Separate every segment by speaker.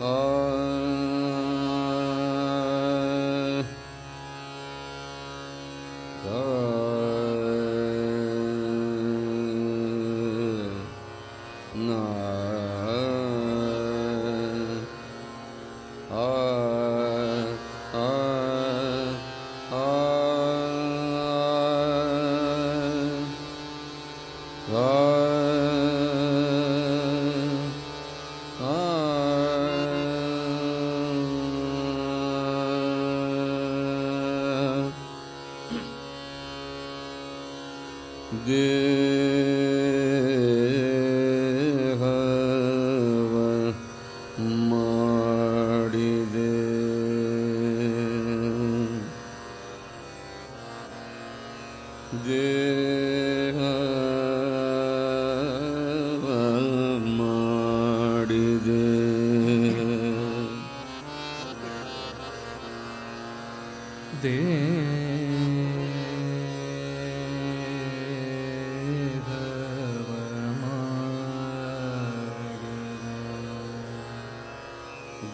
Speaker 1: Oh.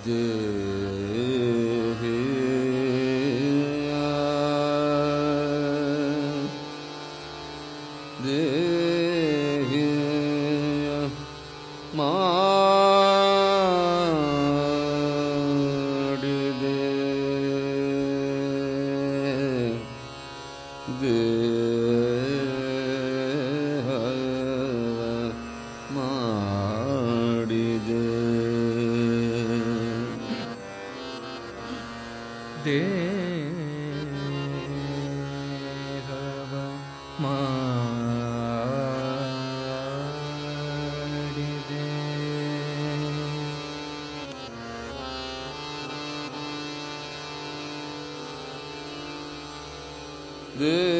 Speaker 1: de The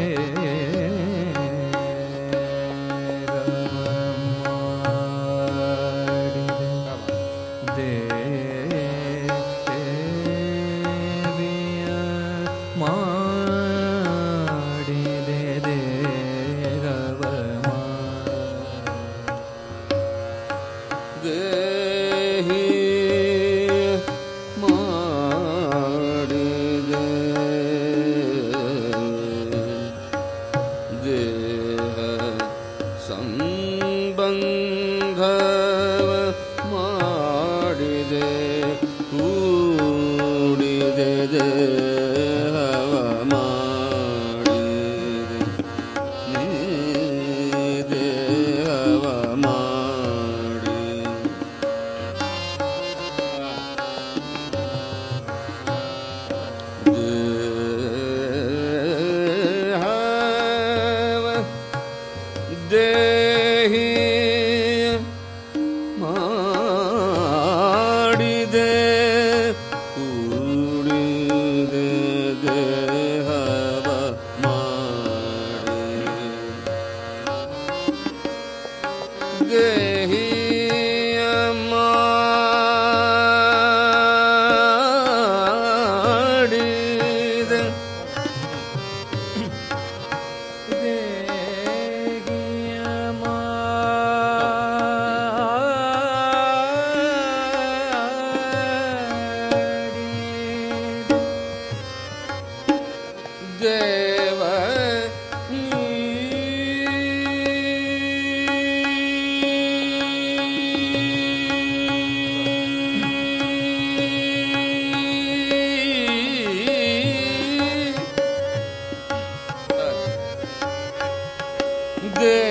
Speaker 1: good.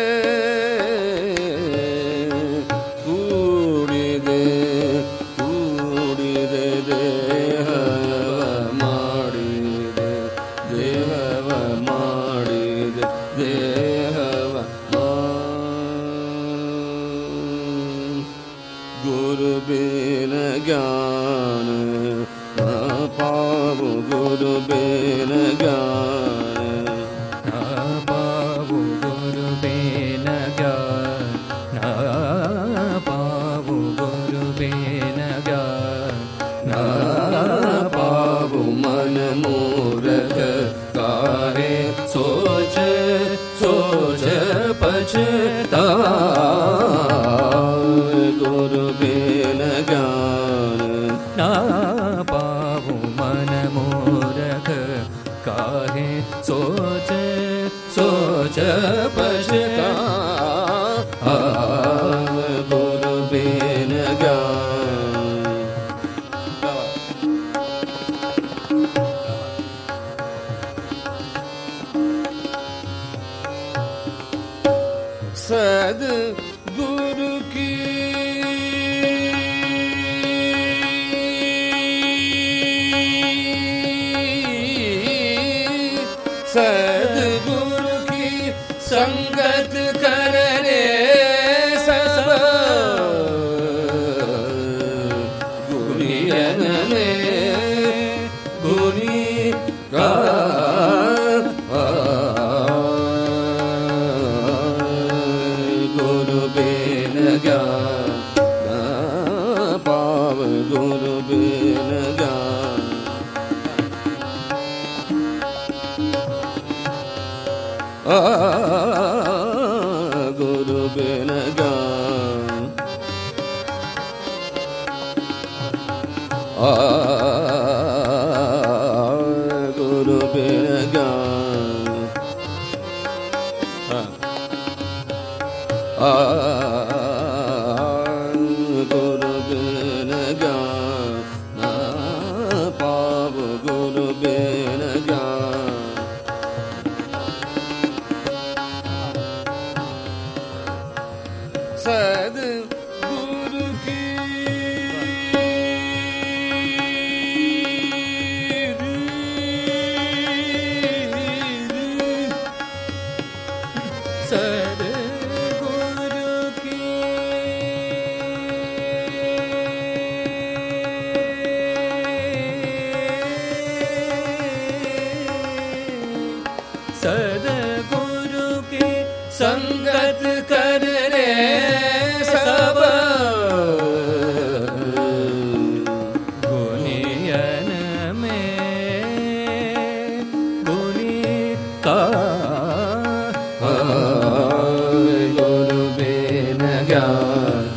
Speaker 1: पा गुरुगा ਸਦ ਗੁਰ ਕੀ ਸਦ ਗੁਰ ਕੀ ਸੰਗਤ ਕਰਨੇ ਸਭ ਗੁਰੀਨ ਨੇ ನಗಾ ಆ God